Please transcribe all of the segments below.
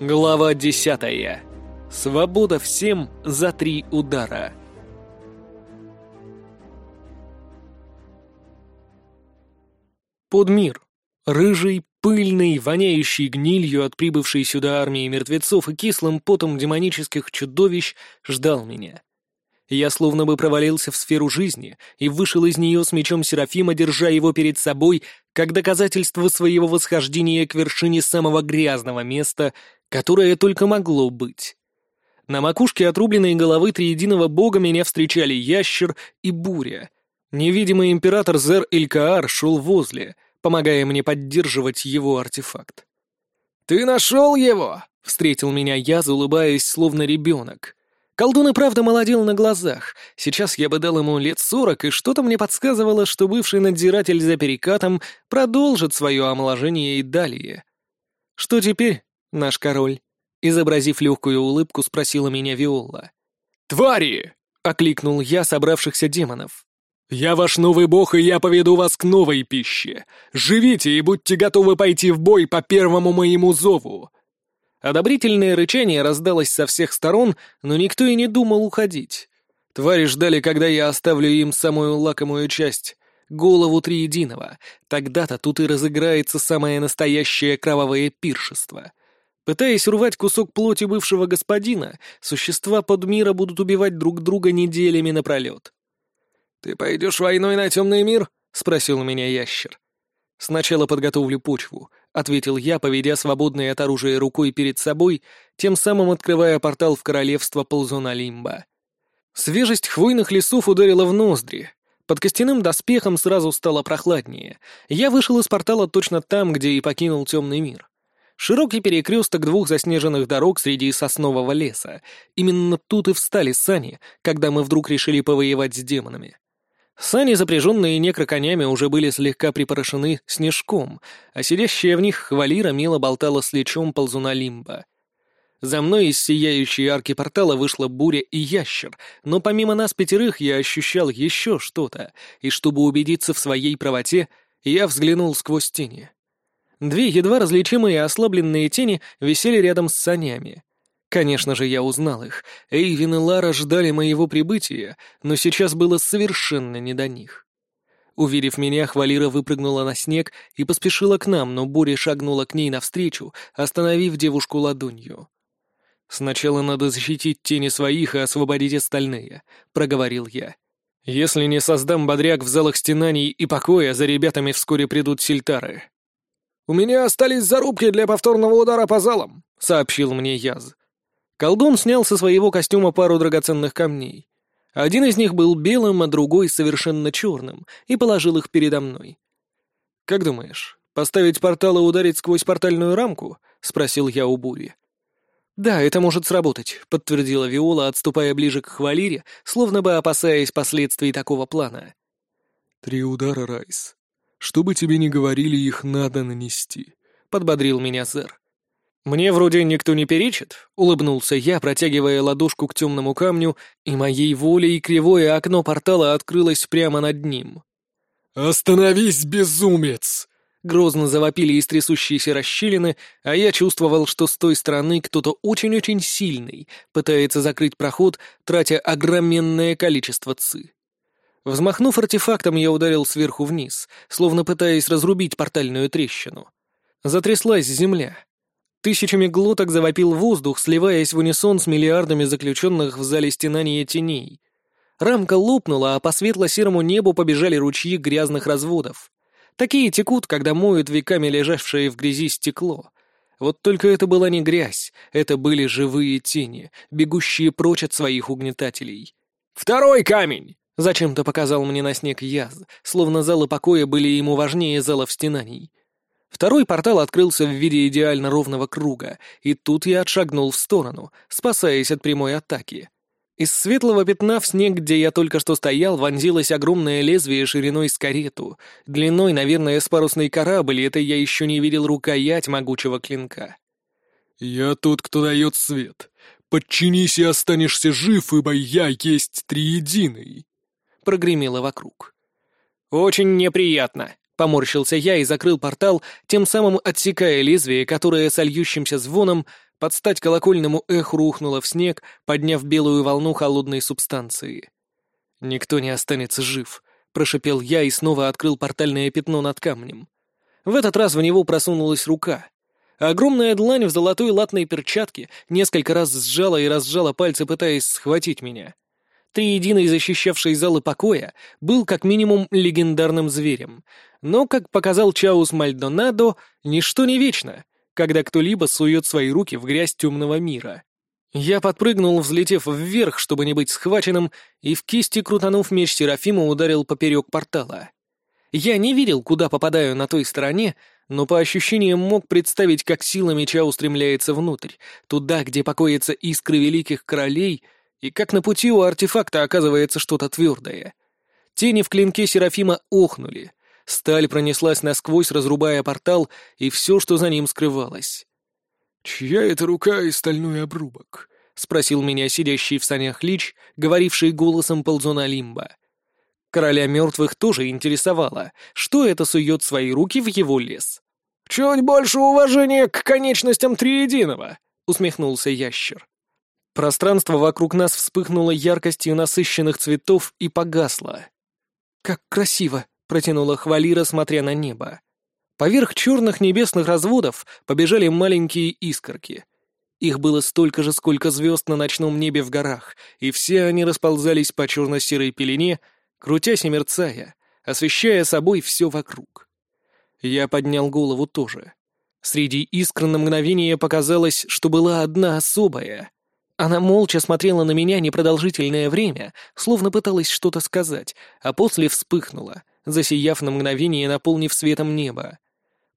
Глава десятая. Свобода всем за три удара. Подмир. Рыжий, пыльный, воняющий гнилью от прибывшей сюда армии мертвецов и кислым потом демонических чудовищ ждал меня. Я словно бы провалился в сферу жизни и вышел из нее с мечом Серафима, держа его перед собой, как доказательство своего восхождения к вершине самого грязного места, которое только могло быть. На макушке отрубленной головы триединого бога меня встречали ящер и буря. Невидимый император Зер Илькаар шел возле, помогая мне поддерживать его артефакт. «Ты нашел его?» — встретил меня я, улыбаясь, словно ребенок. Колдун и правда молодел на глазах. Сейчас я бы дал ему лет сорок, и что-то мне подсказывало, что бывший надзиратель за перекатом продолжит свое омоложение и далее. «Что теперь, наш король?» Изобразив легкую улыбку, спросила меня Виола. «Твари!» — окликнул я собравшихся демонов. «Я ваш новый бог, и я поведу вас к новой пище. Живите и будьте готовы пойти в бой по первому моему зову. Одобрительное рычание раздалось со всех сторон, но никто и не думал уходить. Твари ждали, когда я оставлю им самую лакомую часть — голову Триединого. Тогда-то тут и разыграется самое настоящее кровавое пиршество. Пытаясь урвать кусок плоти бывшего господина, существа подмира будут убивать друг друга неделями напролет. «Ты пойдешь войной на темный мир?» — спросил меня ящер. «Сначала подготовлю почву, ответил я, поведя свободной от оружия рукой перед собой, тем самым открывая портал в королевство ползуна Лимба. Свежесть хвойных лесов ударила в ноздри. Под костяным доспехом сразу стало прохладнее. Я вышел из портала точно там, где и покинул темный мир. Широкий перекресток двух заснеженных дорог среди соснового леса. Именно тут и встали сани, когда мы вдруг решили повоевать с демонами. Сани, запряженные некроконями, уже были слегка припорошены снежком, а сидящая в них хвалира мило болтала с лечом ползуна Лимба. За мной из сияющей арки портала вышла буря и ящер, но помимо нас пятерых я ощущал еще что-то, и чтобы убедиться в своей правоте, я взглянул сквозь тени. Две едва различимые ослабленные тени висели рядом с санями. Конечно же, я узнал их. Эйвин и Лара ждали моего прибытия, но сейчас было совершенно не до них. Увидев меня, Хвалира выпрыгнула на снег и поспешила к нам, но Буря шагнула к ней навстречу, остановив девушку ладонью. «Сначала надо защитить тени своих и освободить остальные», — проговорил я. «Если не создам бодряк в залах стенаний и покоя, за ребятами вскоре придут сильтары». «У меня остались зарубки для повторного удара по залам», — сообщил мне Яз. Колдун снял со своего костюма пару драгоценных камней. Один из них был белым, а другой совершенно черным, и положил их передо мной. «Как думаешь, поставить портал и ударить сквозь портальную рамку?» — спросил я у Бури. «Да, это может сработать», — подтвердила Виола, отступая ближе к Хвалире, словно бы опасаясь последствий такого плана. «Три удара, Райс. Что бы тебе ни говорили, их надо нанести», — подбодрил меня сэр. «Мне вроде никто не перечит», — улыбнулся я, протягивая ладошку к темному камню, и моей волей кривое окно портала открылось прямо над ним. «Остановись, безумец!» Грозно завопили из трясущейся расщелины, а я чувствовал, что с той стороны кто-то очень-очень сильный пытается закрыть проход, тратя огроменное количество ци. Взмахнув артефактом, я ударил сверху вниз, словно пытаясь разрубить портальную трещину. Затряслась земля. Тысячами глоток завопил воздух, сливаясь в унисон с миллиардами заключенных в зале стенания теней. Рамка лопнула, а по светло-серому небу побежали ручьи грязных разводов. Такие текут, когда моют веками лежавшее в грязи стекло. Вот только это была не грязь, это были живые тени, бегущие прочь от своих угнетателей. «Второй камень!» — зачем-то показал мне на снег Яз, словно залы покоя были ему важнее залов стенаний. Второй портал открылся в виде идеально ровного круга, и тут я отшагнул в сторону, спасаясь от прямой атаки. Из светлого пятна в снег, где я только что стоял, вонзилось огромное лезвие шириной с карету, длиной, наверное, с парусный корабль, и это я еще не видел рукоять могучего клинка. «Я тот, кто дает свет. Подчинись и останешься жив, ибо я есть триединый», — прогремело вокруг. «Очень неприятно», Поморщился я и закрыл портал, тем самым отсекая лезвие, которое с льющимся звоном под стать колокольному эху рухнула в снег, подняв белую волну холодной субстанции. «Никто не останется жив», — прошипел я и снова открыл портальное пятно над камнем. В этот раз в него просунулась рука. Огромная длань в золотой латной перчатке несколько раз сжала и разжала пальцы, пытаясь схватить меня. Триединый, защищавший залы покоя, был как минимум легендарным зверем. Но, как показал Чаус Мальдонадо, ничто не вечно, когда кто-либо сует свои руки в грязь темного мира. Я подпрыгнул, взлетев вверх, чтобы не быть схваченным, и в кисти, крутанув меч Серафима, ударил поперек портала. Я не видел, куда попадаю на той стороне, но по ощущениям мог представить, как сила меча устремляется внутрь, туда, где покоятся искры великих королей, и как на пути у артефакта оказывается что-то твердое. Тени в клинке Серафима охнули. Сталь пронеслась насквозь, разрубая портал, и все, что за ним скрывалось. «Чья это рука и стальной обрубок?» — спросил меня сидящий в санях Лич, говоривший голосом ползуна Лимба. Короля мертвых тоже интересовало, что это сует свои руки в его лес. «Чуть больше уважения к конечностям Триединого!» — усмехнулся ящер. Пространство вокруг нас вспыхнуло яркостью насыщенных цветов и погасло. «Как красиво!» — протянула Хвалира, смотря на небо. Поверх черных небесных разводов побежали маленькие искорки. Их было столько же, сколько звезд на ночном небе в горах, и все они расползались по черно-серой пелене, крутясь и мерцая, освещая собой все вокруг. Я поднял голову тоже. Среди искр на мгновение показалось, что была одна особая. Она молча смотрела на меня непродолжительное время, словно пыталась что-то сказать, а после вспыхнула, засияв на мгновение, наполнив светом небо.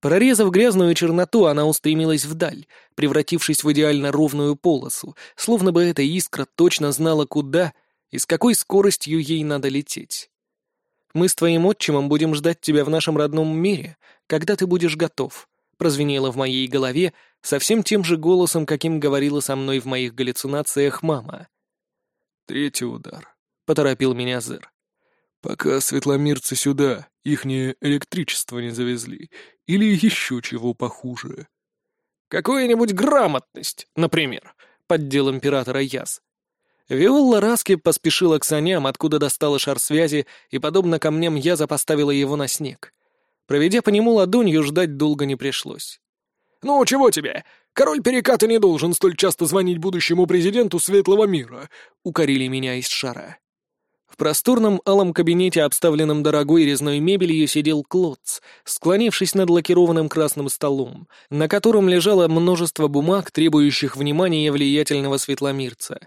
Прорезав грязную черноту, она устремилась вдаль, превратившись в идеально ровную полосу, словно бы эта искра точно знала, куда и с какой скоростью ей надо лететь. «Мы с твоим отчимом будем ждать тебя в нашем родном мире, когда ты будешь готов», прозвенело в моей голове совсем тем же голосом, каким говорила со мной в моих галлюцинациях мама. «Третий удар», — поторопил меня Зер. «Пока светломирцы сюда ихнее электричество не завезли, или еще чего похуже. «Какую-нибудь грамотность, например», — поддел императора Яс. Виолла Раски поспешила к саням, откуда достала шар связи, и, подобно камням, Яза поставила его на снег. Проведя по нему ладонью, ждать долго не пришлось. «Ну, чего тебе? Король Переката не должен столь часто звонить будущему президенту Светлого мира», — укорили меня из шара. В просторном алом кабинете, обставленном дорогой резной мебелью, сидел Клотц, склонившись над лакированным красным столом, на котором лежало множество бумаг, требующих внимания влиятельного светломирца.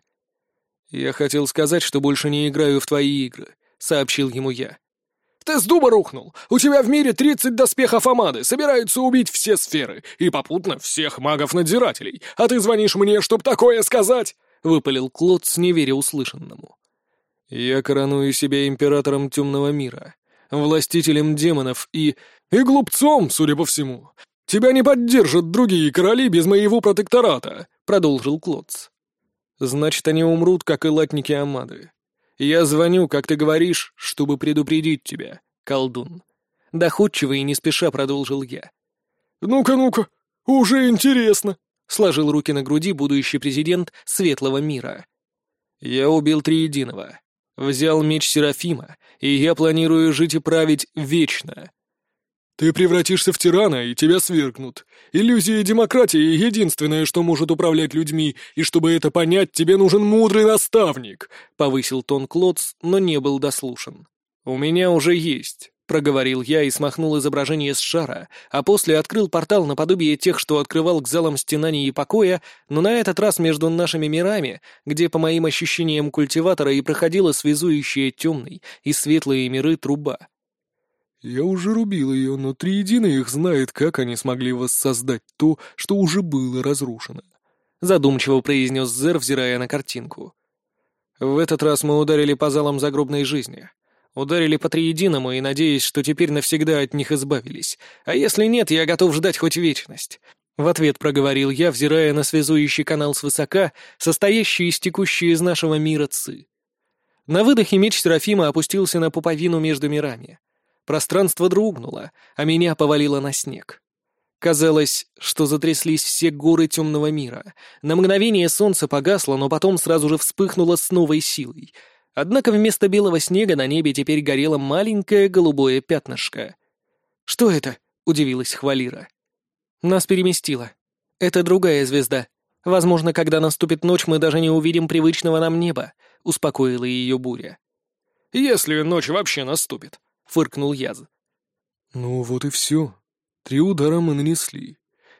«Я хотел сказать, что больше не играю в твои игры», — сообщил ему я. «Ты с дуба рухнул! У тебя в мире тридцать доспехов Амады, собираются убить все сферы, и попутно всех магов-надзирателей, а ты звонишь мне, чтоб такое сказать!» — выпалил Клотц, не веря услышанному. Я короную себя императором темного мира, властителем демонов и... и глупцом, судя по всему. Тебя не поддержат другие короли без моего протектората, продолжил Клодс. Значит, они умрут, как и латники Амады. Я звоню, как ты говоришь, чтобы предупредить тебя, колдун. Доходчиво и не спеша продолжил я. «Ну-ка, ну-ка, уже интересно», — сложил руки на груди будущий президент Светлого мира. Я убил Триединого. Взял меч Серафима, и я планирую жить и править вечно. Ты превратишься в тирана, и тебя свергнут. Иллюзия демократии — единственное, что может управлять людьми, и чтобы это понять, тебе нужен мудрый наставник», — повысил тон Клодс, но не был дослушан. «У меня уже есть проговорил я и смахнул изображение с шара, а после открыл портал наподобие тех, что открывал к залам стенаний и покоя, но на этот раз между нашими мирами, где, по моим ощущениям культиватора, и проходила связующая темный и светлые миры труба. «Я уже рубил ее, но Триедино их знает, как они смогли воссоздать то, что уже было разрушено», — задумчиво произнес Зер, взирая на картинку. «В этот раз мы ударили по залам загробной жизни. Ударили по триединому и надеясь, что теперь навсегда от них избавились. А если нет, я готов ждать хоть вечность. В ответ проговорил я, взирая на связующий канал свысока, состоящий из текущей из нашего мира ци. На выдохе меч Серафима опустился на пуповину между мирами. Пространство дрогнуло, а меня повалило на снег. Казалось, что затряслись все горы темного мира. На мгновение солнце погасло, но потом сразу же вспыхнуло с новой силой. Однако вместо белого снега на небе теперь горело маленькое голубое пятнышко. «Что это?» — удивилась Хвалира. «Нас переместило. Это другая звезда. Возможно, когда наступит ночь, мы даже не увидим привычного нам неба», — успокоила ее буря. «Если ночь вообще наступит», — фыркнул Яз. «Ну вот и все», Три удара мы нанесли.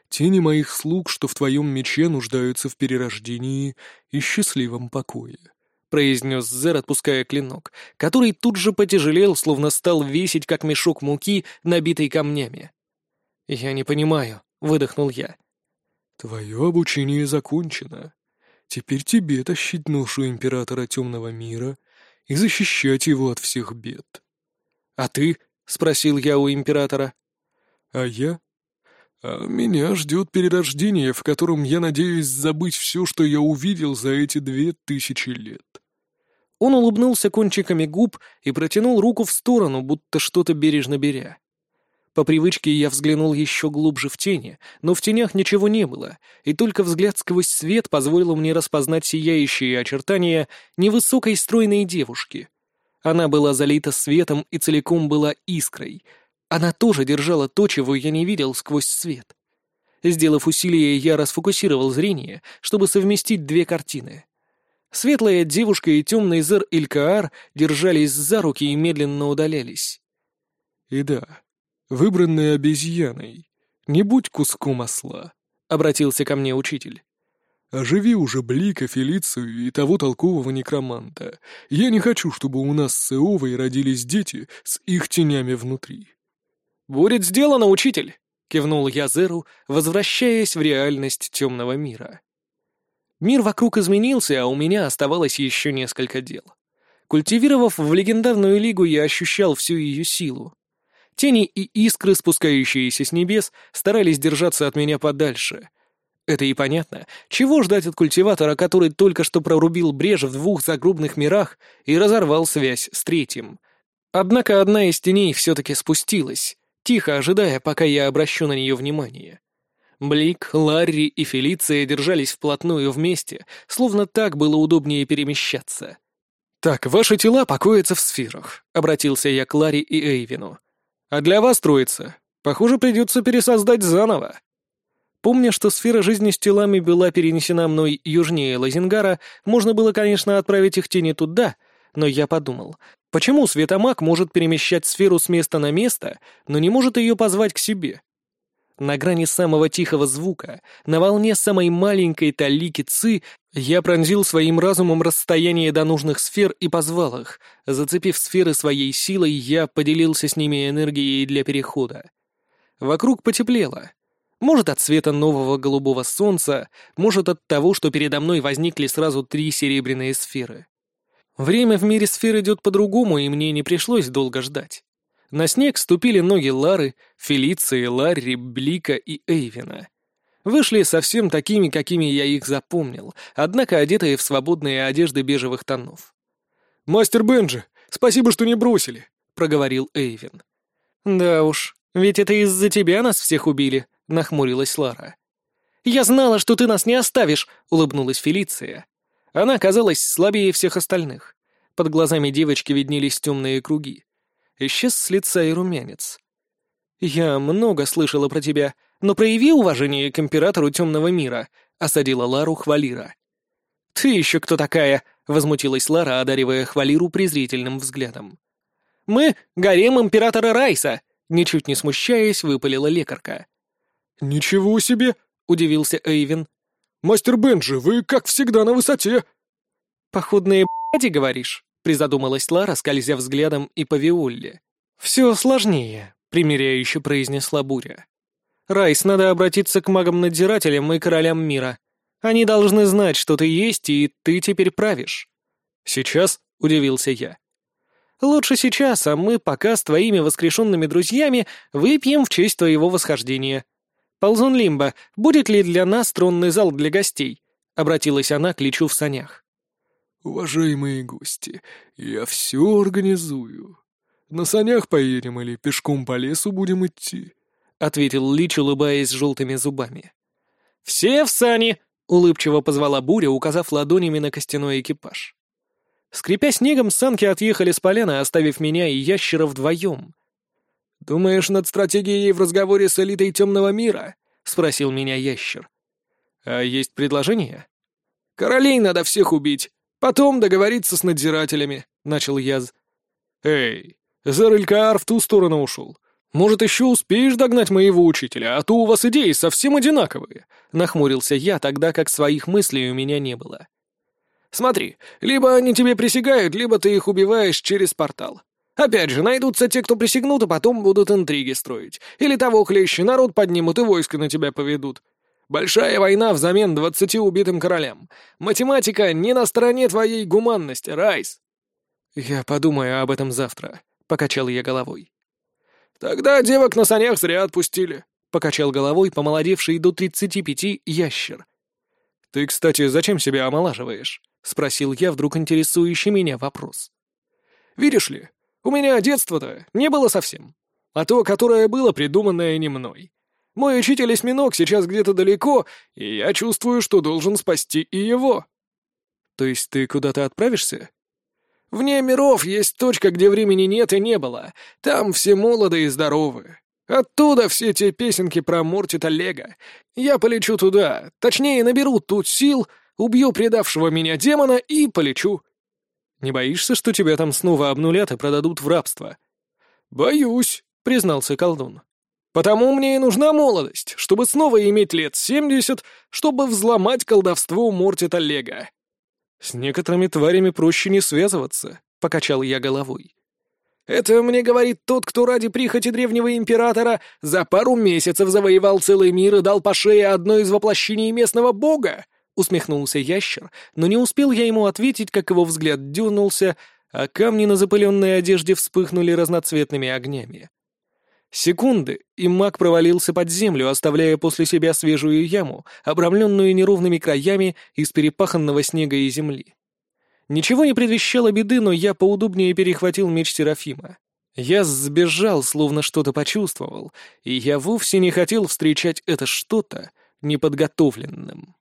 Тени моих слуг, что в твоем мече нуждаются в перерождении и счастливом покое», — произнес Зер, отпуская клинок, который тут же потяжелел, словно стал весить, как мешок муки, набитый камнями. «Я не понимаю», — выдохнул я. «Твое обучение закончено. Теперь тебе тащить ношу Императора Темного Мира и защищать его от всех бед». «А ты?» — спросил я у Императора. А я? А меня ждет перерождение, в котором я надеюсь забыть все, что я увидел за эти две тысячи лет. Он улыбнулся кончиками губ и протянул руку в сторону, будто что-то бережно беря. По привычке я взглянул еще глубже в тени, но в тенях ничего не было, и только взгляд сквозь свет позволил мне распознать сияющие очертания невысокой стройной девушки. Она была залита светом и целиком была искрой — она тоже держала то, чего я не видел сквозь свет. Сделав усилие, я расфокусировал зрение, чтобы совместить две картины. Светлая девушка и темный зер Илькаар держались за руки и медленно удалялись. «И да, выбранный обезьяной, не будь куском осла», — обратился ко мне учитель. «Оживи уже Блика, Фелицию и того толкового некроманта. Я не хочу, чтобы у нас с Иовой родились дети с их тенями внутри». «Будет сделано, учитель!» — кивнул я Зеру, возвращаясь в реальность темного мира. Мир вокруг изменился, а у меня оставалось еще несколько дел. Культивировав в легендарную лигу, я ощущал всю ее силу. Тени и искры, спускающиеся с небес, старались держаться от меня подальше. Это и понятно. Чего ждать от культиватора, который только что прорубил брешь в двух загробных мирах и разорвал связь с третьим? Однако одна из теней все-таки спустилась, тихо ожидая, пока я обращу на нее внимание. Блик, Ларри и Фелиция держались вплотную вместе, словно так было удобнее перемещаться. «Так, ваши тела покоятся в сферах», — обратился я к Ларри и Эйвину. «А для вас, троица, похоже, придется пересоздать заново». Помня, что сфера жизни с телами была перенесена мной южнее Лазингара, можно было, конечно, отправить их тени туда, но я подумал, Почему светомаг может перемещать сферу с места на место, но не может ее позвать к себе? На грани самого тихого звука, на волне самой маленькой талики ци, я пронзил своим разумом расстояние до нужных сфер и позвал их. Зацепив сферы своей силой, я поделился с ними энергией для перехода. Вокруг потеплело. Может, от света нового голубого солнца, может, от того, что передо мной возникли сразу три серебряные сферы. Время в мире сфер идет по-другому, и мне не пришлось долго ждать. На снег ступили ноги Лары, Фелиции, Ларри, Блика и Эйвина. Вышли совсем такими, какими я их запомнил, однако одетые в свободные одежды бежевых тонов. «Мастер Бенджи, спасибо, что не бросили», — проговорил Эйвин. «Да уж, ведь это из-за тебя нас всех убили», — нахмурилась Лара. «Я знала, что ты нас не оставишь», — улыбнулась Фелиция. Она казалась слабее всех остальных. Под глазами девочки виднелись темные круги. Исчез с лица и румянец. «Я много слышала про тебя, но прояви уважение к императору темного мира», — осадила Лару Хвалира. «Ты еще кто такая?» — возмутилась Лара, одаривая Хвалиру презрительным взглядом. «Мы — гарем императора Райса!» — ничуть не смущаясь, выпалила лекарка. «Ничего себе!» — удивился Эйвин. «Мастер Бенджи, вы, как всегда, на высоте!» «Походные б***ди, говоришь?» — призадумалась Лара, скользя взглядом и по Виолле. «Все сложнее», — примиряюще произнесла Буря. «Райс, надо обратиться к магам-надзирателям и королям мира. Они должны знать, что ты есть, и ты теперь правишь». «Сейчас?» — удивился я. «Лучше сейчас, а мы пока с твоими воскрешенными друзьями выпьем в честь твоего восхождения», «Ползун Лимба, будет ли для нас тронный зал для гостей?» — обратилась она к Личу в санях. «Уважаемые гости, я все организую. На санях поедем или пешком по лесу будем идти?» ответил Лич, улыбаясь желтыми зубами. «Все в сани!» — улыбчиво позвала Буря, указав ладонями на костяной экипаж. Скрипя снегом, санки отъехали с поляны, оставив меня и ящера вдвоем. «Думаешь над стратегией в разговоре с элитой темного мира?» — спросил меня ящер. «А есть предложение?» «Королей надо всех убить, потом договориться с надзирателями», — начал Яз. «Эй, Зарылькаар в ту сторону ушел. Может, еще успеешь догнать моего учителя, а то у вас идеи совсем одинаковые», — нахмурился я, тогда как своих мыслей у меня не было. «Смотри, либо они тебе присягают, либо ты их убиваешь через портал. Опять же, найдутся те, кто присягнут, а потом будут интриги строить. Или того хлеще, народ поднимут и войско на тебя поведут. Большая война взамен двадцати убитым королям. Математика не на стороне твоей гуманности, Райс». «Я подумаю об этом завтра», — покачал я головой. «Тогда девок на санях зря отпустили», — покачал головой помолодевший до тридцати пяти ящер. «Ты, кстати, зачем себя омолаживаешь?» — спросил я вдруг интересующий меня вопрос. «Видишь ли, у меня детства-то не было совсем, а то, которое было, придуманное не мной. Мой учитель-осьминог сейчас где-то далеко, и я чувствую, что должен спасти и его». «То есть ты куда-то отправишься?» Вне миров есть точка, где времени нет и не было. Там все молоды и здоровы. Оттуда все те песенки про Мортита Лего. Я полечу туда, точнее, наберу тут сил, убью предавшего меня демона и полечу. Не боишься, что тебя там снова обнулят и продадут в рабство? Боюсь, признался колдун. Потому мне и нужна молодость, чтобы снова иметь лет семьдесят, чтобы взломать колдовство Мортита Лего. «С некоторыми тварями проще не связываться», — покачал я головой. «Это мне говорит тот, кто ради прихоти древнего императора за пару месяцев завоевал целый мир и дал по шее одной из воплощений местного бога?» — усмехнулся ящер, но не успел я ему ответить, как его взгляд дернулся, а камни на запыленной одежде вспыхнули разноцветными огнями. Секунды, и маг провалился под землю, оставляя после себя свежую яму, обрамленную неровными краями из перепаханного снега и земли. Ничего не предвещало беды, но я поудобнее перехватил меч Серафима. Я сбежал, словно что-то почувствовал, и я вовсе не хотел встречать это что-то неподготовленным.